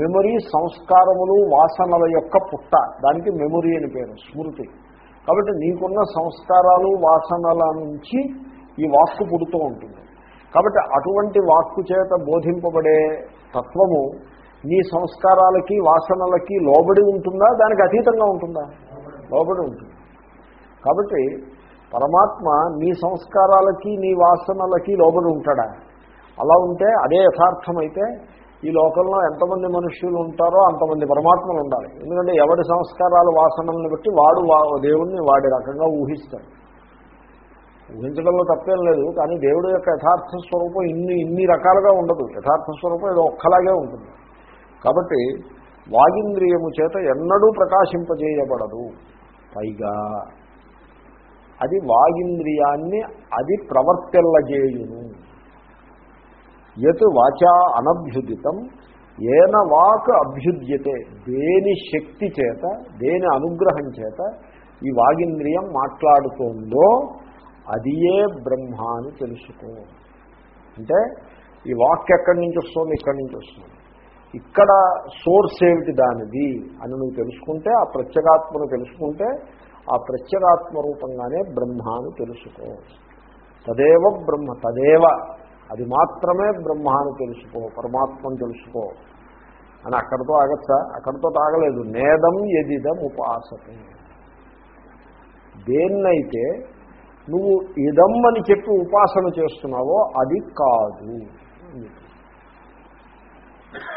మెమొరీ సంస్కారములు వాసనల యొక్క పుట్ట. దానికి మెమొరీ అని పేరు స్మృతి. కాబట్టి నీకున్న సంస్కారాలు వాసనల నుంచి ఈ వాక్కు పుడుతూ ఉంటుంది. కాబట్టి అటువంటి వాక్కు చేత బోధింపబడే తత్వము నీ సంస్కారాలకి వాసనలకి లోబడి ఉంటుందా? దానికి అతీతంగా ఉంటుందా? లోబడి ఉంటుంది. కాబట్టి పరమాత్మ నీ సంస్కారాలకి నీ వాసనలకి లోబడి ఉంటాడా? అలా ఉంటే అదే యథార్థమైతే ఈ లోకంలో ఎంతమంది మనుష్యులు ఉంటారో అంతమంది పరమాత్మలు ఉండాలి. ఎందుకంటే ఎవరి సంస్కారాలు వాసనల్ని బట్టి వాడు దేవుణ్ణి వాడి రకంగా ఊహిస్తాడు. ఊహించడంలో తప్పేం లేదు కానీ దేవుడు యొక్క యథార్థ స్వరూపం ఇన్ని ఇన్ని రకాలుగా ఉండదు. యథార్థ స్వరూపం ఏదో ఒక్కలాగే ఉంటుంది. కాబట్టి వాగింద్రియము చేత ఎన్నడూ ప్రకాశింపజేయబడదు. పైగా అది వాగింద్రియాన్ని అది ప్రవర్తిల్లజేయును. యత్ వాచా అనభ్యుదితం ఏన వాక్ అభ్యుద్యతే దేని శక్తి చేత దేని అనుగ్రహం చేత ఈ వాగింద్రియం మాట్లాడుతోందో అదియే బ్రహ్మ అని తెలుసుకో. అంటే ఈ వాక్ ఎక్కడి నుంచి వస్తుంది? ఇక్కడి నుంచి వస్తుంది. ఇక్కడ సోర్స్ ఏమిటి దానిది అని నువ్వు తెలుసుకుంటే ఆ ప్రత్యేగాత్మను తెలుసుకుంటే ఆ ప్రత్యేగాత్మ రూపంగానే బ్రహ్మ అని తెలుసుకో. తదేవ బ్రహ్మ తదేవ. అది మాత్రమే బ్రహ్మ అని తెలుసుకో పరమాత్మను తెలుసుకో. అని అక్కడితో ఆగచ్చా? అక్కడితో తాగలేదు. నేదం ఎదిదం ఉపాసతే. దేన్నైతే నువ్వు ఇదం అని చెప్పి ఉపాసన చేస్తున్నావో అది కాదు.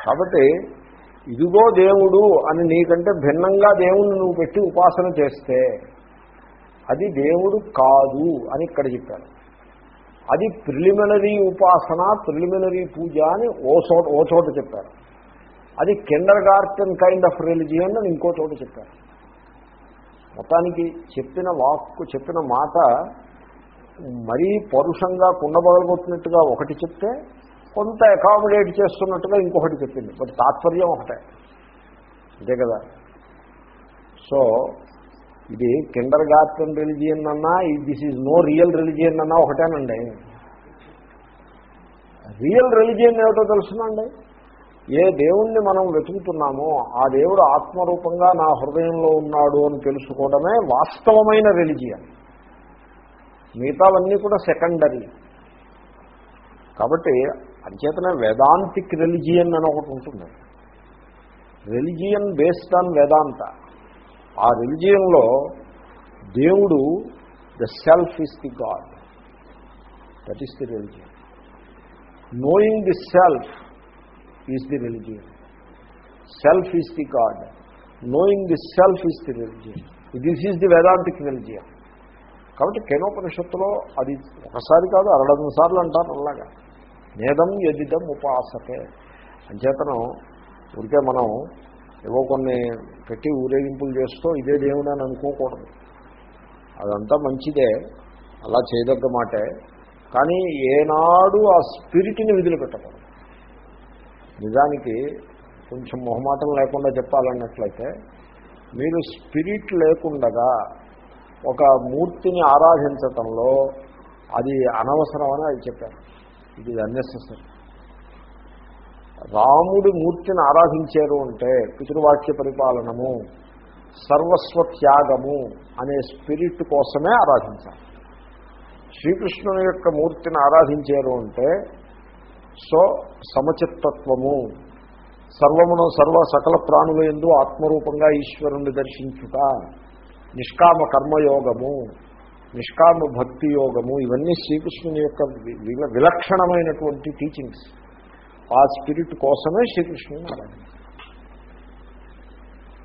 కాబట్టి ఇదిగో దేవుడు అని నీకంటే భిన్నంగా దేవుణ్ణి నువ్వు పెట్టి ఉపాసన చేస్తే అది దేవుడు కాదు అని ఇక్కడ చెప్పారు. అది ప్రిలిమినరీ ఉపాసన ప్రిలిమినరీ పూజ అని ఓ చోట ఓ చోట చెప్పారు. అది kindergarten kind of religion అని ఇంకో చోట చెప్పారు. మొత్తానికి చెప్పిన వాక్కు చెప్పిన మాట మరీ పరుషంగా కుండబగలగొట్టినట్టుగా ఒకటి చెప్తే కొంత అకామిడేట్ చేస్తున్నట్టుగా ఇంకొకటి చెప్పింది. బట్ తాత్పర్యం ఒకటే. అంతే కదా? సో ఇది కిండర్ గార్టెన్ రిలిజియన్ అన్నా this is no real religion అన్నా ఒకటేనండి. రియల్ రిలిజియన్ ఏమిటో తెలుసునండి ఏ దేవుణ్ణి మనం వెతుకుతున్నామో ఆ దేవుడు ఆత్మరూపంగా నా హృదయంలో ఉన్నాడు అని తెలుసుకోవడమే వాస్తవమైన రిలిజియన్ మిగతావన్నీ కూడా సెకండరీ కాబట్టి అంచేతనే వేదాంతిక్ రిలిజియన్ అని ఒకటి ఉంటుంది. Religion based on Vedanta. ఆ రిలిజియన్లో దేవుడు the self is the god. That is the religion knowing the self is the religion self is the god knowing the self is the religion this is the Vedantic religion కాబట్టి కేనోపనిషత్తులో అది ఒకసారి కాదు అరడదన సార్లు అంటారు అలాగా. నేదం ఎదిదం ఉపాసకే అంచేతనం ఊరికే మనం ఏవో కొన్ని పెట్టి ఊరేగింపులు చేస్తూ ఇదే దేవుడు అని అనుకోకూడదు. అదంతా మంచిదే అలా చేయదగ్గ మాటే. కానీ ఏనాడు ఆ స్పిరిట్ని విధులు పెట్టకూడదు నిజానికి కొంచెం మొహమాటం లేకుండా చెప్పాలన్నట్లయితే మీరు స్పిరిట్ లేకుండగా ఒక మూర్తిని ఆరాధించటంలో అది అనవసరమని అది చెప్పారు. ఇది అన్నెసెసరీ రాముడి మూర్తిని ఆరాధించారు అంటే పితృవాక్య పరిపాలనము సర్వస్వ త్యాగము అనే స్పిరిట్ కోసమే ఆరాధించాలి శ్రీకృష్ణుని యొక్క మూర్తిని ఆరాధించారు అంటే సో సమచిత్తత్వము సర్వమును సర్వ సకల ప్రాణుల ఎందు ఆత్మరూపంగా ఈశ్వరుణ్ణి దర్శించుట నిష్కామ కర్మయోగము నిష్కామ భక్తి యోగము ఇవన్నీ శ్రీకృష్ణుని యొక్క వి- విలక్షణమైనటువంటి టీచింగ్స్ ఆ స్పిరిట్ కోసమే శ్రీకృష్ణుని ఆరాధించారు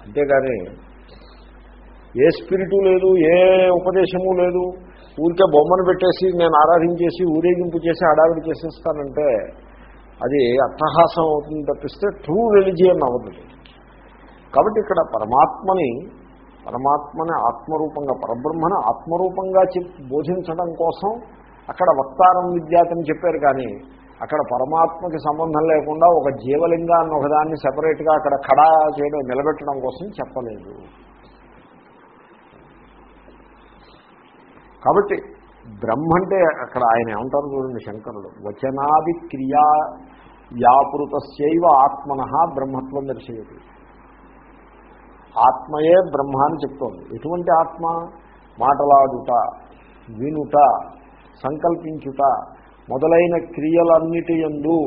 అంతేగాని ఏ స్పిరిటు లేదు ఏ ఉపదేశము లేదు. ఊరికే బొమ్మను పెట్టేసి నేను ఆరాధించేసి ఊరేగింపు చేసి హడావిడి చేసేస్తానంటే అది అట్టహాసం అవుతుంది తప్పిస్తే ట్రూ రిలిజియన్ అవ్వదు. కాబట్టి ఇక్కడ పరమాత్మని పరమాత్మని ఆత్మరూపంగా పరబ్రహ్మను ఆత్మరూపంగా చెప్ బోధించడం కోసం అక్కడ వక్తారం విద్యాతని చెప్పారు కానీ అక్కడ పరమాత్మకి సంబంధం లేకుండా ఒక జీవలింగాన్ని ఒకదాన్ని సెపరేట్గా అక్కడ ఖడా చేయడం నిలబెట్టడం కోసం చెప్పలేదు. కాబట్టి బ్రహ్మ అంటే అక్కడ ఆయన ఏమంటారు చూడండి శంకరుడు వచనాది క్రియా వ్యాపృతస్యవ ఆత్మన బ్రహ్మత్వం దర్శయతి. ఆత్మయే బ్రహ్మ అని చెప్తోంది. ఎటువంటి ఆత్మ? మాటలాడుట వినుట సంకల్పించుట మొదలైన క్రియలన్నిటి యందు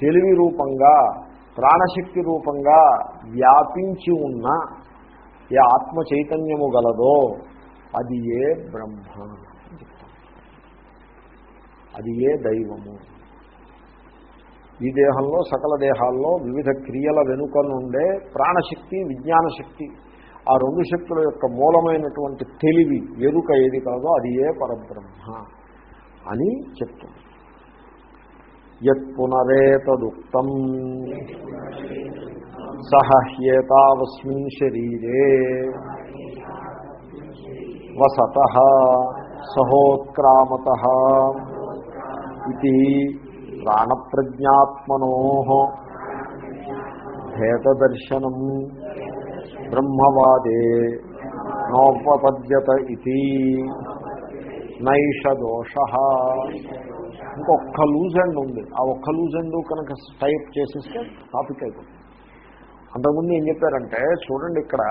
తెలివి రూపంగా ప్రాణశక్తి రూపంగా వ్యాపించి ఉన్న ఏ ఆత్మ చైతన్యము గలదో అది ఏ బ్రహ్మ అని చెప్తాం అది ఏ దైవము? ఈ దేహంలో సకల దేహాల్లో వివిధ క్రియల వెనుక నుండే ప్రాణశక్తి విజ్ఞాన శక్తి ఆ రెండు శక్తుల యొక్క మూలమైనటువంటి తెలివి ఎరుక ఏది కాదో అది ఏ పరబ్రహ్మ అని చెప్తుంది. యత్ పునరేతదుక్తం. సహ్యేతావస్మిన్ శరీరే. వసత సహోత్క్రామత. ఇది ప్రాణప్రజ్ఞాత్మనో భేదదర్శనం బ్రహ్మవాదే నోపపద్యత ఇది నైష దోష. ఇంకొక్క లూజ్ ఎండ్ ఉంది. ఆ ఒక్క లూజ్ ఎండ్ కనుక టైప్ చేసేస్తే టాపిక్ అయిపోతుంది. అంతకుముందు ఏం చెప్పారంటే చూడండి ఇక్కడ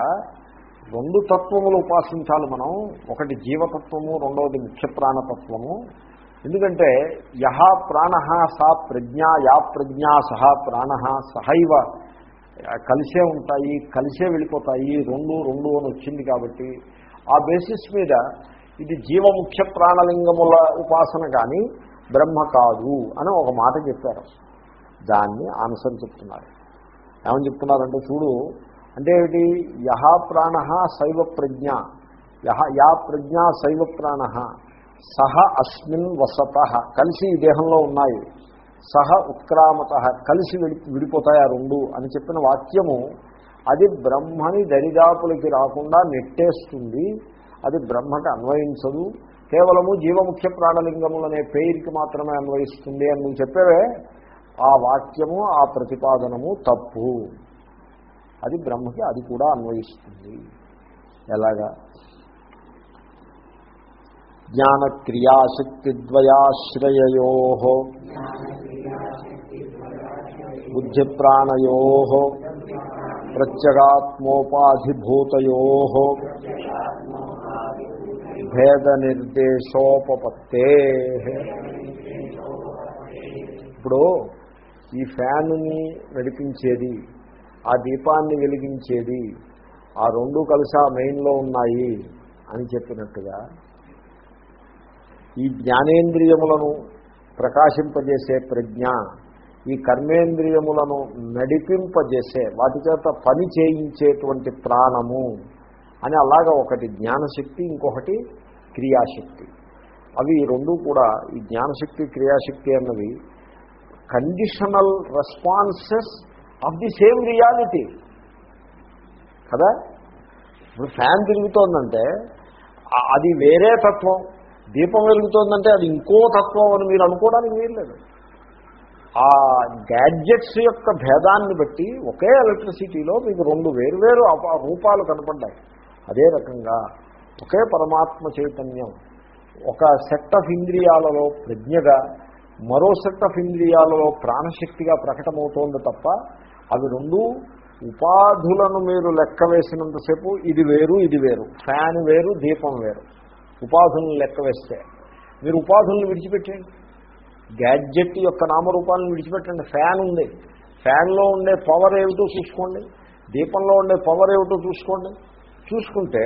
రెండు తత్వములు ఉపాసించాలి మనం. ఒకటి జీవతత్వము రెండవది ముఖ్య ప్రాణతత్వము. ఎందుకంటే యహ ప్రాణ సా ప్రజ్ఞ యా ప్రజ్ఞ సహా ప్రాణ సహైవ కలిసే ఉంటాయి కలిసే వెళ్ళిపోతాయి రెండు రెండు అని వచ్చింది కాబట్టి ఆ బేసిస్ మీద ఇది జీవముఖ్య ప్రాణలింగముల ఉపాసన కానీ బ్రహ్మ కాదు అని ఒక మాట చెప్పారు. దాన్ని ఆన్సర్ చెప్తున్నారు. ఏమని చెప్తున్నారంటే చూడు అంటే ఏమిటి? యహ ప్రాణ శైవ ప్రజ్ఞ యహ యా ప్రజ్ఞ శైవ ప్రాణ సహ అస్మిన్ వసత. కలిసి ఈ దేహంలో ఉన్నాయి. సహ ఉత్క్రామత కలిసి విడి విడిపోతాయి ఆ రెండు అని చెప్పిన వాక్యము అది బ్రహ్మని దరిదాపులకి రాకుండా నెట్టేస్తుంది. అది బ్రహ్మకి అన్వయించదు. కేవలము జీవముఖ్య ప్రాణలింగములనే పేరుకి మాత్రమే అన్వయిస్తుంది అని నువ్వు చెప్పేవే. ఆ వాక్యము ఆ ప్రతిపాదనము తప్పు. అది బ్రహ్మకి అది కూడా అన్వయిస్తుంది. ఎలాగా? జ్ఞానక్రియాశక్తిద్వయాశ్రయయో బుద్ధిప్రాణయో ప్రత్యగాత్మోపాధిభూతయో భేద నిర్దేశోపపత్తే ఇప్పుడు ఈ ఫ్యాన్ని నడిపించేది ఆ దీపాన్ని వెలిగించేది ఆ రెండు కలిసి ఆ మెయిన్లో ఉన్నాయి అని చెప్పినట్టుగా ఈ జ్ఞానేంద్రియములను ప్రకాశింపజేసే ప్రజ్ఞ ఈ కర్మేంద్రియములను నడిపింపజేసే వాటి చేత పని చేయించేటువంటి ప్రాణము అని అలాగా ఒకటి జ్ఞానశక్తి ఇంకొకటి క్రియాశక్తి. అవి రెండు కూడా ఈ జ్ఞానశక్తి క్రియాశక్తి అన్నవి conditional responses of the same reality కదా? ఇప్పుడు ఫ్యాన్ తిరుగుతోందంటే అది వేరే తత్వం. దీపం వెలుగుతోందంటే అది ఇంకో తత్వం అని మీరు అనుకోవడానికి వీల్లేదు ఆ గ్యాడ్జెట్స్ యొక్క భేదాన్ని బట్టి ఒకే ఎలక్ట్రిసిటీలో మీకు రెండు వేరువేరు రూపాలు కనపడ్డాయి. అదే రకంగా ఒకే పరమాత్మ చైతన్యం. ఒక సెట్ ఆఫ్ ఇంద్రియాలలో ప్రజ్ఞగా మరో సెట్ ఆఫ్ ఇంద్రియాలలో ప్రాణశక్తిగా ప్రకటమవుతోంది తప్ప అవి రెండు ఉపాధులను మీరు లెక్క వేసినంతసేపు ఇది వేరు ఇది వేరు. ఫ్యాన్ వేరు దీపం వేరు. ఉపాధులను లెక్క వేస్తే. మీరు ఉపాధులను విడిచిపెట్టండి గ్యాడ్జెట్ యొక్క నామరూపాలను విడిచిపెట్టండి. ఫ్యాన్ ఉంది. ఫ్యాన్లో ఉండే పవర్ ఏమిటో చూసుకోండి. దీపంలో ఉండే పవర్ ఏమిటో చూసుకోండి. చూసుకుంటే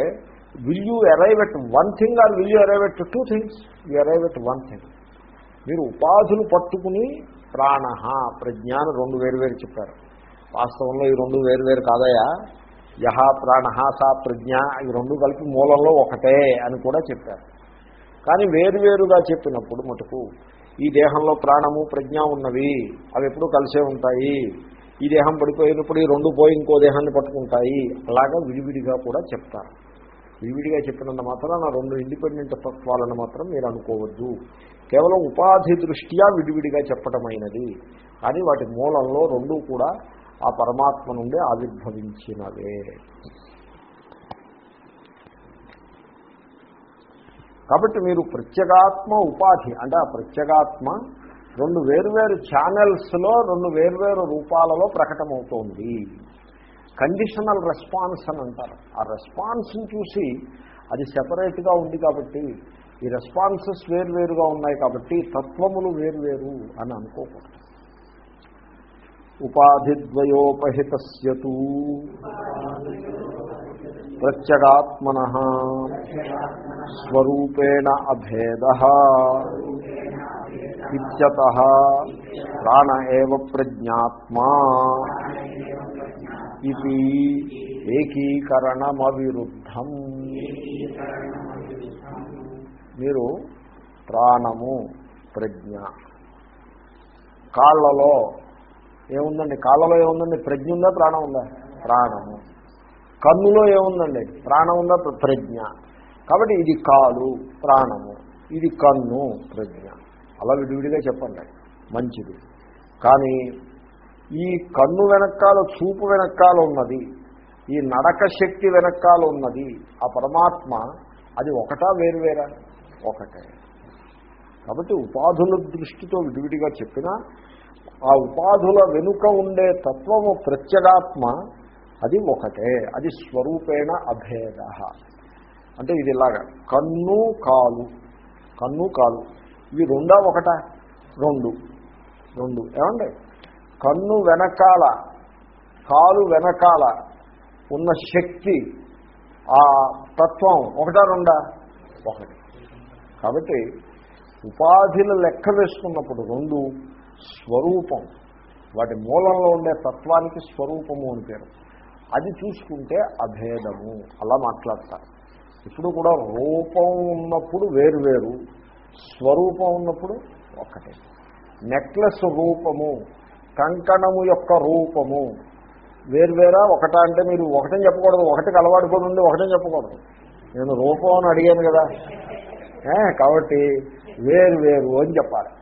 will you arrive at one thing or will you arrive at two things you arrive at one thing మీరు ఉపాధులు పట్టుకుని ప్రాణ ప్రజ్ఞాన రెండు వేరు వేరు చెప్పారు. వాస్తవంలో ఈ రెండు వేరు వేరు కాదయా? యహ ప్రాణ సా ప్రజ్ఞ ఈ రెండు కలిపి మూలంలో ఒకటే అని కూడా చెప్పారు. కానీ వేరువేరుగా చెప్పినప్పుడు మటుకు ఈ దేహంలో ప్రాణము ప్రజ్ఞ ఉన్నవి అవి ఎప్పుడూ కలిసే ఉంటాయి. ఈ దేహం పడిపోయినప్పుడు ఈ రెండు పోయి ఇంకో దేహాన్ని పట్టుకుంటాయి. అలాగా విడివిడిగా కూడా చెప్తారు. విడివిడిగా చెప్పినంత మాత్రం నా రెండు ఇండిపెండెంట్ తత్వాలను మాత్రం మీరు అనుకోవద్దు. కేవలం ఉపాధి దృష్ట్యా విడివిడిగా చెప్పటమైనది. కానీ వాటి మూలంలో రెండు కూడా ఆ పరమాత్మ నుండి ఆవిర్భవించినవే కాబట్టి మీరు ప్రత్యేగాత్మ ఉపాధి అంటే ఆ ప్రత్యేగాత్మ రెండు వేర్వేరు ఛానల్స్లో రెండు వేర్వేరు రూపాలలో ప్రకటమవుతోంది. కండిషనల్ రెస్పాన్స్ అని అంటారు. ఆ రెస్పాన్స్ని చూసి అది సెపరేట్గా ఉంది కాబట్టి ఈ రెస్పాన్సెస్ వేరువేరుగా ఉన్నాయి కాబట్టి తత్వములు వేరువేరు అని అనుకోకూడదు. ఉపాధిద్వయోపహిత ప్రత్యగాత్మన. స్వరూపేణ అభేద. ఇత్యత ప్రాణ ఏవ ప్రజ్ఞాత్మా. ఇది ఏకీకరణమవిరుద్ధం. మీరు ప్రాణము ప్రజ్ఞ. కాళ్ళలో ఏముందండి? కాళ్ళలో ఏముందండి? ప్రజ్ఞ ఉందా? ప్రాణం ఉందా? ప్రాణము కన్నులో ఏముందండి? ప్రాణం ఉందా? ప్రజ్ఞ. కాబట్టి ఇది కాలు ప్రాణము. ఇది కన్ను ప్రజ్ఞ. అలా విడివిడిగా చెప్పండి. మంచిది. కానీ ఈ కన్ను వెనకాల చూపు వెనకాల ఉన్నది ఈ నడక శక్తి వెనకాల ఉన్నది ఆ పరమాత్మ అది ఒకటా వేరువేరా ఒకటే. కాబట్టి ఉపాధుల దృష్టితో విడివిడిగా చెప్పినా ఆ ఉపాధుల వెనుక ఉండే తత్వము ప్రత్యగాత్మ అది ఒకటే అది స్వరూపేణ అభేద. అంటే ఇది ఇలాగా కన్ను కాలు. కన్ను కాలు. ఇవి రెండా ఒకట? రెండు. రెండు. ఏమండి? కన్ను వెనకాల కాలు వెనకాల ఉన్న శక్తి ఆ తత్వం ఒకటా రెండా? ఒకటి. కాబట్టి ఉపాధిల లెక్క వేసుకున్నప్పుడు రెండు స్వరూపం. వాటి మూలంలో ఉండే తత్వానికి స్వరూపము అని పేరు. అది చూసుకుంటే అభేదము. అలా మాట్లాడతారు. ఇప్పుడు కూడా రూపం ఉన్నప్పుడు వేరు వేరు స్వరూపం ఉన్నప్పుడు ఒక్కటే నెక్లెస్ రూపము కంకణము యొక్క రూపము వేరువేరా ఒకటా అంటే మీరు ఒకటని చెప్పకూడదు ఒకటికి అలవాటుకోనండి ఒకటని చెప్పకూడదు. నేను రూపం అని అడిగాను కదా. కాబట్టి వేరు వేరు అని చెప్పాలి.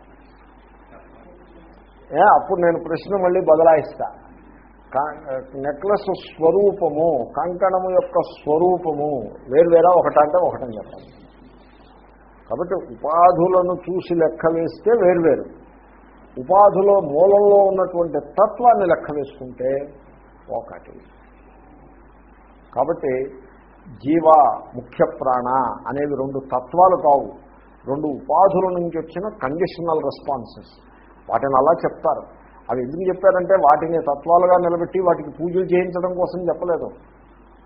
అప్పుడు నేను ప్రశ్న మళ్ళీ బదలాయిస్తా. నెక్లెస్ స్వరూపము కంకణము యొక్క స్వరూపము వేరువేరా ఒకట అంటే ఒకటని చెప్పాలి. కాబట్టి ఉపాధులను చూసి లెక్క వేస్తే వేరువేరు. ఉపాధులో మూలంలో ఉన్నటువంటి తత్వాన్ని లెక్క వేసుకుంటే ఒకటి. కాబట్టి జీవ ముఖ్య ప్రాణ అనేవి రెండు తత్వాలు కావు. రెండు ఉపాధుల నుంచి వచ్చిన కండిషనల్ రెస్పాన్సెస్ వాటిని అలా చెప్తారు. అవి ఎందుకు చెప్పారంటే వాటిని తత్వాలుగా నిలబెట్టి వాటికి పూజలు చేయించడం కోసం చెప్పలేదు.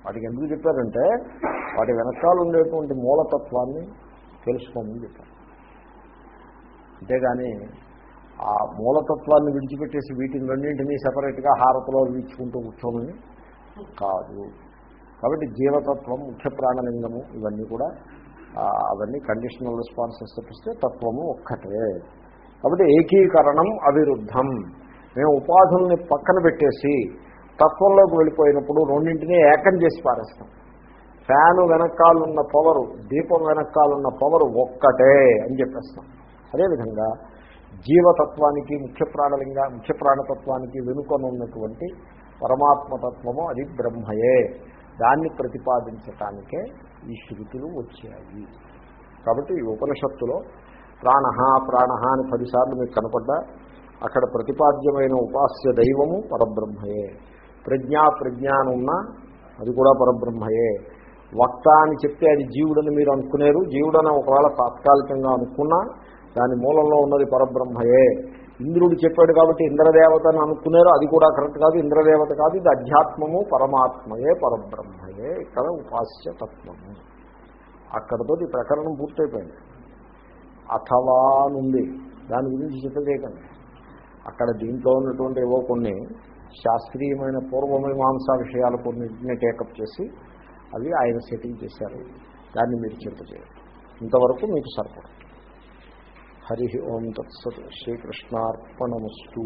వాటికి ఎందుకు చెప్పారంటే వాటి వెనకాల ఉండేటువంటి మూలతత్వాన్ని తెలుసుకోమని చెప్పారు. అంతేగాని ఆ మూలతత్వాన్ని విడిచిపెట్టేసి వీటిని రెండింటినీ సెపరేట్గా హారతలో వీచుకుంటూ కూర్చోమని కాదు. కాబట్టి జీవతత్వం ముఖ్య ప్రాణలింగము ఇవన్నీ కూడా అవన్నీ కండిషనల్ రెస్పాన్సెస్ తప్పిస్తే తత్వము ఒక్కటే. కాబట్టి ఏకీకరణం అవిరుద్ధం. మేము ఉపాధుల్ని పక్కన పెట్టేసి తత్వంలోకి వెళ్ళిపోయినప్పుడు రెండింటినీ ఏకం చేసి పారేస్తాం. ఫ్యాను వెనకాలన్న పవరు దీపం వెనకాలన్న పవరు ఒక్కటే అని చెప్పేస్తాం. అదేవిధంగా జీవతత్వానికి ముఖ్య ప్రాణలింగ ముఖ్య ప్రాణతత్వానికి వెనుకనున్నటువంటి పరమాత్మతత్వము అది బ్రహ్మయే. దాన్ని ప్రతిపాదించటానికే ఈ శృతులు వచ్చాయి. కాబట్టి ఈ ఉపనిషత్తులో ప్రాణ ప్రాణ అని పదిసార్లు మీకు కనపడ్డా అక్కడ ప్రతిపాద్యమైన ఉపాస్య దైవము పరబ్రహ్మయే. ప్రజ్ఞా ప్రజ్ఞానున్నా అది కూడా పరబ్రహ్మయే. వక్త అని చెప్తే అది జీవుడని మీరు అనుకునేరు. జీవుడని ఒకవేళ తాత్కాలికంగా అనుకున్నా దాని మూలంలో ఉన్నది పరబ్రహ్మయే. ఇంద్రుడు చెప్పాడు కాబట్టి ఇంద్రదేవత అని అనుకున్నారు అది కూడా కరెక్ట్ కాదు. ఇంద్రదేవత కాదు ఇది అధ్యాత్మము పరమాత్మయే పరబ్రహ్మయే ఇక్కడ ఉపాస్య తత్వము. అక్కడతో ప్రకరణం పూర్తయిపోయింది. అథవా నుండి దాని గురించి చెప్పదేకండి అక్కడ దీంట్లో ఉన్నటువంటి ఏవో కొన్ని శాస్త్రీయమైన పూర్వమీమాంసా విషయాలు కొన్నింటిని టేకప్ చేసి అవి ఆయన సెటింగ్ చేశారు. దాన్ని మీరు చింతచేయండి ఇంతవరకు మీకు సరిపడదు. హరి ఓం తత్సత్ శ్రీకృష్ణార్పణమస్తు.